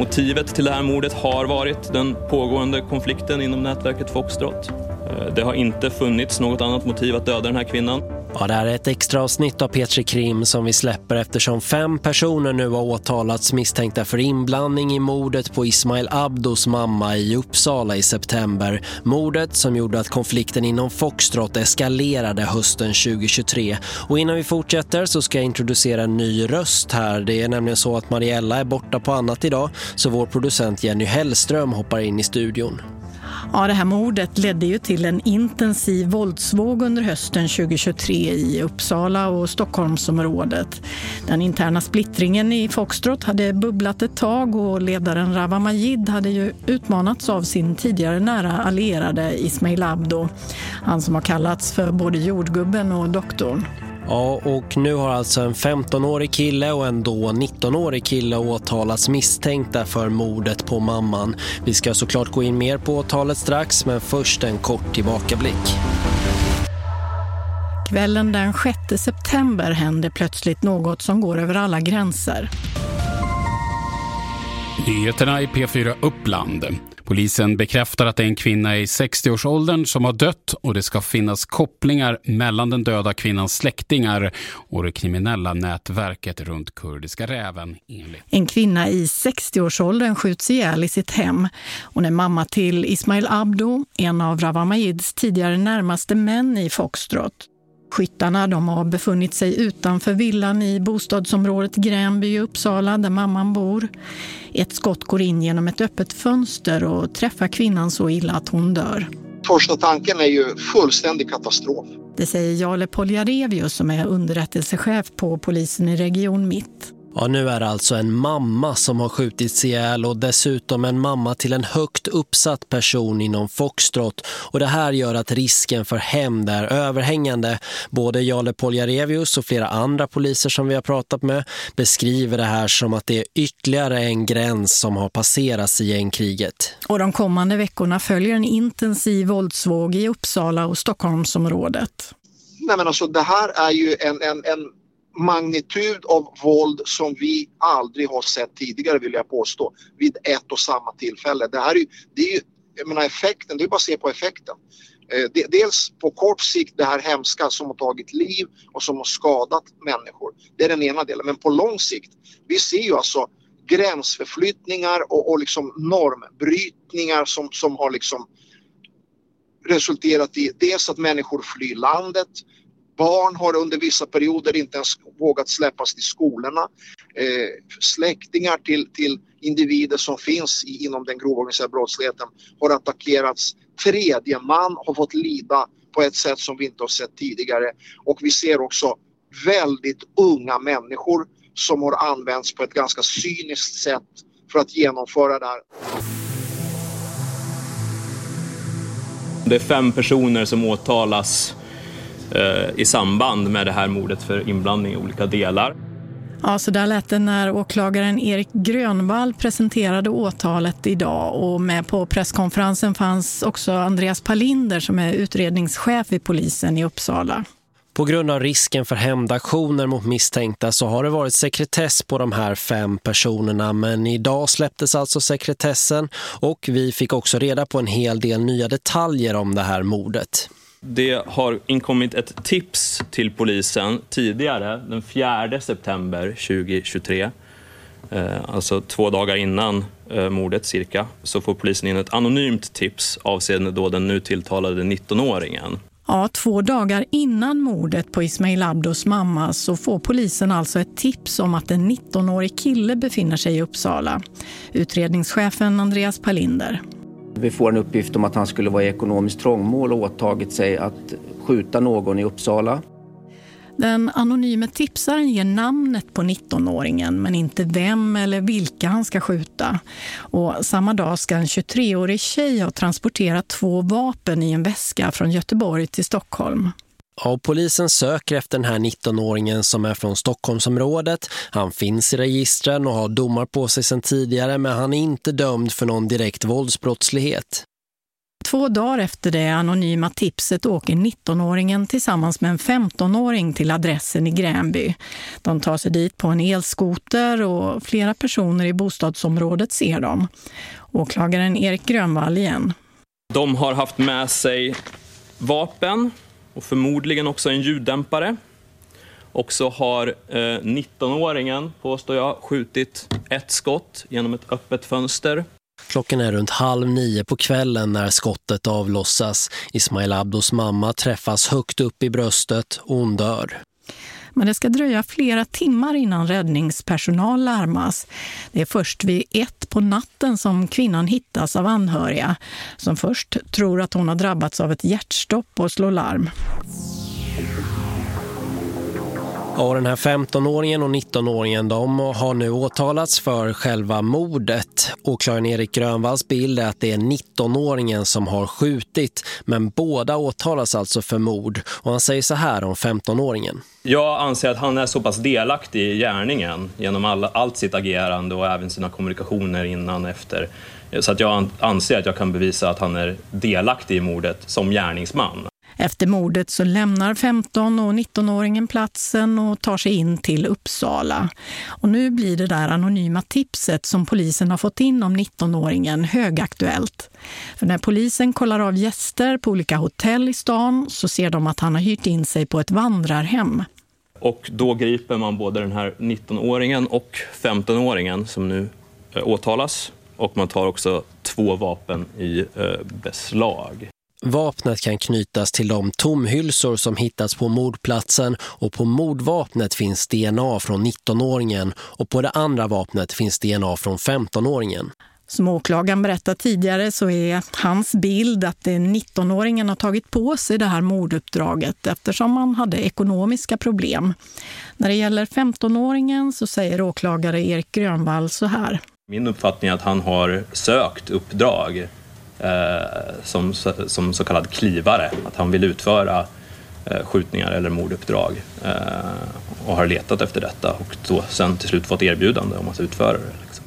Motivet till det här mordet har varit den pågående konflikten inom nätverket Foxtrot. Eh, det har inte funnits något annat motiv att döda den här kvinnan. Ja, det här är ett extra avsnitt av Petri Krim som vi släpper eftersom fem personer nu har åtalats misstänkta för inblandning i mordet på Ismail Abdos mamma i Uppsala i september. Mordet som gjorde att konflikten inom Foxtrot eskalerade hösten 2023. Och innan vi fortsätter så ska jag introducera en ny röst här. Det är nämligen så att Mariella är borta på annat idag så vår producent Jenny Hellström hoppar in i studion. Ja, det här mordet ledde ju till en intensiv våldsvåg under hösten 2023 i Uppsala och Stockholmsområdet. Den interna splittringen i Foxtrot hade bubblat ett tag och ledaren Rawa Majid hade ju utmanats av sin tidigare nära allierade Ismail Abdo. Han som har kallats för både jordgubben och doktorn. Ja, och nu har alltså en 15-årig kille och en då 19-årig kille åtalats misstänkta för mordet på mamman. Vi ska såklart gå in mer på åtalet strax, men först en kort tillbakablick. Kvällen den 6 september hände plötsligt något som går över alla gränser. Nyheterna i P4 Uppland. Polisen bekräftar att det är en kvinna i 60-årsåldern som har dött och det ska finnas kopplingar mellan den döda kvinnans släktingar och det kriminella nätverket runt kurdiska räven. Enligt. En kvinna i 60-årsåldern skjuts ihjäl i sitt hem. Hon är mamma till Ismail Abdo, en av Rawa Majids tidigare närmaste män i Foxtrot. Skyttarna de har befunnit sig utanför villan i bostadsområdet Gränby i Uppsala där mamman bor. Ett skott går in genom ett öppet fönster och träffar kvinnan så illa att hon dör. Första tanken är ju fullständig katastrof. Det säger Jale Poljarevius som är underrättelsechef på polisen i Region Mitt. Ja, nu är det alltså en mamma som har skjutits ihjäl och dessutom en mamma till en högt uppsatt person inom Foxtrot. Och det här gör att risken för hämnd är överhängande. Både Jale Poljarevius och flera andra poliser som vi har pratat med beskriver det här som att det är ytterligare en gräns som har passerats i gängkriget. Och de kommande veckorna följer en intensiv våldsvåg i Uppsala och Stockholmsområdet. Nej men alltså det här är ju en, en, en magnitud av våld som vi aldrig har sett tidigare vill jag påstå vid ett och samma tillfälle. Det här är ju, det är ju jag menar effekten, det är bara att se på effekten. Eh, dels på kort sikt det här hemska som har tagit liv och som har skadat människor. Det är den ena delen. Men på lång sikt, vi ser ju alltså gränsförflyttningar och, och liksom normbrytningar som, som har liksom resulterat i dels att människor flyr landet Barn har under vissa perioder inte ens vågat släppas till skolorna. Eh, släktingar till, till individer som finns i, inom den grova organiserade brottsligheten har attackerats. Tredje man har fått lida på ett sätt som vi inte har sett tidigare. Och vi ser också väldigt unga människor som har använts på ett ganska cyniskt sätt för att genomföra det här. Det är fem personer som åtalas i samband med det här mordet för inblandning i olika delar. Ja, så där lät det när åklagaren Erik Grönvall presenterade åtalet idag och med på presskonferensen fanns också Andreas Palinder som är utredningschef vid polisen i Uppsala. På grund av risken för hämndaktioner mot misstänkta så har det varit sekretess på de här fem personerna men idag släpptes alltså sekretessen och vi fick också reda på en hel del nya detaljer om det här mordet. Det har inkommit ett tips till polisen tidigare, den 4 september 2023. Eh, alltså två dagar innan eh, mordet cirka, så får polisen in ett anonymt tips avseende då den nu tilltalade 19-åringen. Ja, två dagar innan mordet på Ismail Abdos mamma så får polisen alltså ett tips om att en 19-årig kille befinner sig i Uppsala. Utredningschefen Andreas Palinder. Vi får en uppgift om att han skulle vara i ekonomiskt trångmål och åtagit sig att skjuta någon i Uppsala. Den anonyme tipsaren ger namnet på 19-åringen men inte vem eller vilka han ska skjuta. Och samma dag ska en 23-årig tjej ha transporterat två vapen i en väska från Göteborg till Stockholm. Ja, polisen söker efter den här 19-åringen som är från Stockholmsområdet. Han finns i registren och har domar på sig sedan tidigare men han är inte dömd för någon direkt våldsbrottslighet. Två dagar efter det anonyma tipset åker 19-åringen tillsammans med en 15-åring till adressen i Gränby. De tar sig dit på en elskoter och flera personer i bostadsområdet ser dem. Åklagaren Erik Grönvall igen. De har haft med sig vapen och förmodligen också en ljuddämpare. Och så har eh, 19-åringen, påstår jag, skjutit ett skott genom ett öppet fönster. Klockan är runt halv nio på kvällen när skottet avlossas. Ismail Abdos mamma träffas högt upp i bröstet och hon dör. Men det ska dröja flera timmar innan räddningspersonal larmas. Det är först vid ett på natten som kvinnan hittas av anhöriga som först tror att hon har drabbats av ett hjärtstopp och slår larm. Och den här 15-åringen och 19-åringen de har nu åtalats för själva mordet. Åklagaren Erik Grönvalls bild är att det är 19-åringen som har skjutit. Men båda åtalas alltså för mord. Och han säger så här om 15-åringen. Jag anser att han är så pass delaktig i gärningen genom all, allt sitt agerande och även sina kommunikationer innan och efter. Så att jag anser att jag kan bevisa att han är delaktig i mordet som gärningsman. Efter mordet så lämnar 15 och 19-åringen platsen och tar sig in till Uppsala. Och nu blir det där anonyma tipset som polisen har fått in om 19-åringen högaktuellt. För när polisen kollar av gäster på olika hotell i stan så ser de att han har hyrt in sig på ett vandrarhem. Och då griper man både den här 19-åringen och 15-åringen som nu eh, åtalas. Och man tar också två vapen i eh, beslag. Vapnet kan knytas till de tomhylsor som hittats på mordplatsen och på mordvapnet finns DNA från 19-åringen och på det andra vapnet finns DNA från 15-åringen. Som åklagaren berättade tidigare så är hans bild att 19-åringen har tagit på sig det här morduppdraget eftersom han hade ekonomiska problem. När det gäller 15-åringen så säger åklagare Erik Grönvall så här. Min uppfattning är att han har sökt uppdrag Eh, som, som så kallad klivare. Att han vill utföra eh, skjutningar eller morduppdrag eh, och har letat efter detta och då sen till slut fått erbjudande om att utföra det. Liksom.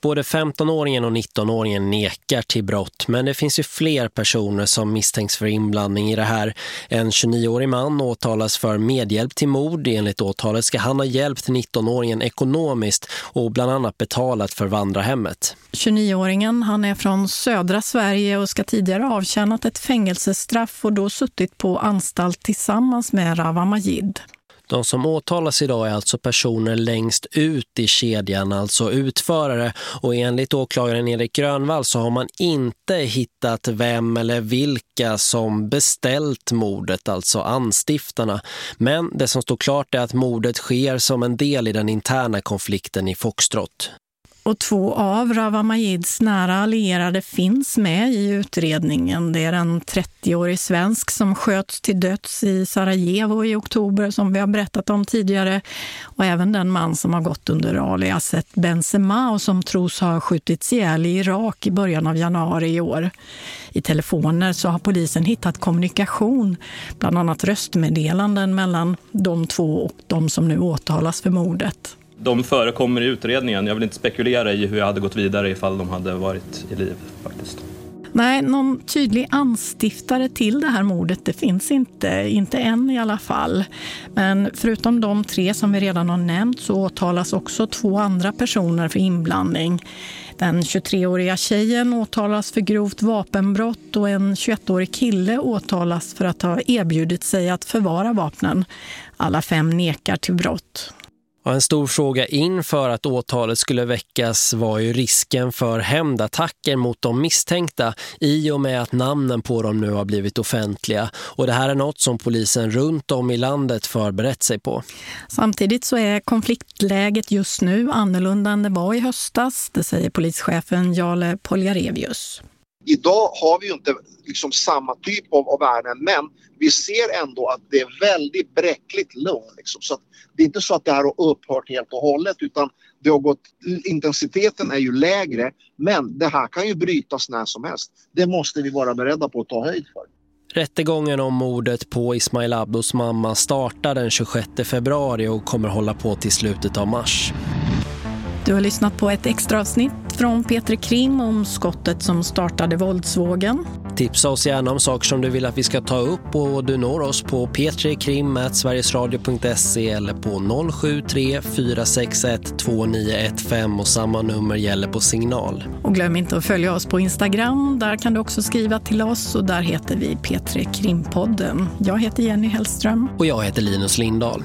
Både 15-åringen och 19-åringen nekar till brott men det finns ju fler personer som misstänks för inblandning i det här. En 29-årig man åtalas för medhjälp till mord. Enligt åtalet ska han ha hjälpt 19-åringen ekonomiskt och bland annat betalat för vandrarhemmet. 29-åringen han är från södra Sverige och ska tidigare ha avtjänat ett fängelsestraff och då suttit på anstalt tillsammans med Rawa Majid. De som åtalas idag är alltså personer längst ut i kedjan, alltså utförare. Och enligt åklagaren Erik Grönvall så har man inte hittat vem eller vilka som beställt mordet, alltså anstiftarna. Men det som står klart är att mordet sker som en del i den interna konflikten i Foxtrot och två av Rawa Majids nära allierade finns med i utredningen. Det är en 30-årig svensk som sköts till döds i Sarajevo i oktober som vi har berättat om tidigare och även den man som har gått under aliaset Benzema och som tros ha skjutits ihjäl i Irak i början av januari i år. I telefoner så har polisen hittat kommunikation, bland annat röstmeddelanden mellan de två och de som nu åtalas för mordet de förekommer i utredningen. Jag vill inte spekulera i hur jag hade gått vidare ifall de hade varit i liv faktiskt. Nej, någon tydlig anstiftare till det här mordet det finns inte, inte än i alla fall. Men förutom de tre som vi redan har nämnt så åtalas också två andra personer för inblandning. Den 23-åriga tjejen åtalas för grovt vapenbrott och en 21-årig kille åtalas för att ha erbjudit sig att förvara vapnen. Alla fem nekar till brott. Och en stor fråga inför att åtalet skulle väckas var ju risken för hämndattacker mot de misstänkta i och med att namnen på dem nu har blivit offentliga. Och det här är något som polisen runt om i landet förberett sig på. Samtidigt så är konfliktläget just nu annorlunda än det var i höstas, det säger polischefen Jale Poljarevius. Idag har vi ju inte liksom samma typ av, av värden men vi ser ändå att det är väldigt bräckligt lugn. Liksom. Så det är inte så att det här har upphört helt och hållet utan det har gått, intensiteten är ju lägre men det här kan ju brytas när som helst. Det måste vi vara beredda på att ta höjd för. Rättegången om mordet på Ismail Abdos mamma startar den 26 februari och kommer hålla på till slutet av mars. Du har lyssnat på ett extra avsnitt från Peter Krim om skottet som startade våldsvågen. Tipsa oss gärna om saker som du vill att vi ska ta upp och du når oss på p3krim.sverigesradio.se eller på 073 461 2915 och samma nummer gäller på signal. Och glöm inte att följa oss på Instagram. Där kan du också skriva till oss och där heter vi P3 Krimpodden. Jag heter Jenny Hellström. Och jag heter Linus Lindahl.